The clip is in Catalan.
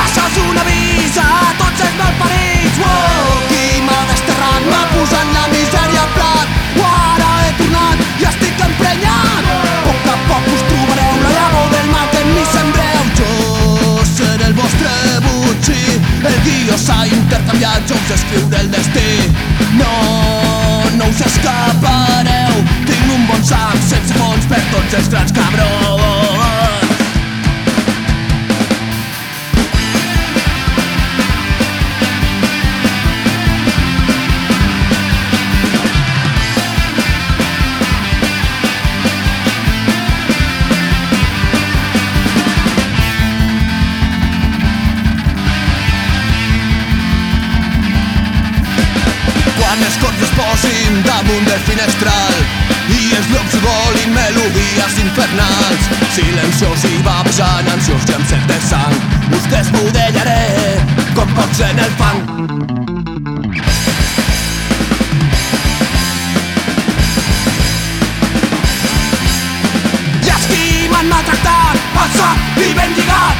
passes un avís a tots els malparits. Wow, qui m'ha desterrat, m'ha posat la misèria al plat. O ara he tornat i estic emprenyat. Poc a poc us trobareu la llavor del mal que m'hi sembreu. Jo seré el vostre butxí, el guió s'ha intercanviat, jo us escriuré el destí. No, no us escapareu, tinc un bon sac sense fons per tots els grans cabrons. Quan els cors es posin damunt del finestral i els llops volin melodies infernals. Silenciós i vapsant, ansiós i amb set de sang, us desbudellaré com pots en el fang. I els qui m'han maltractat, passat i ben lligat,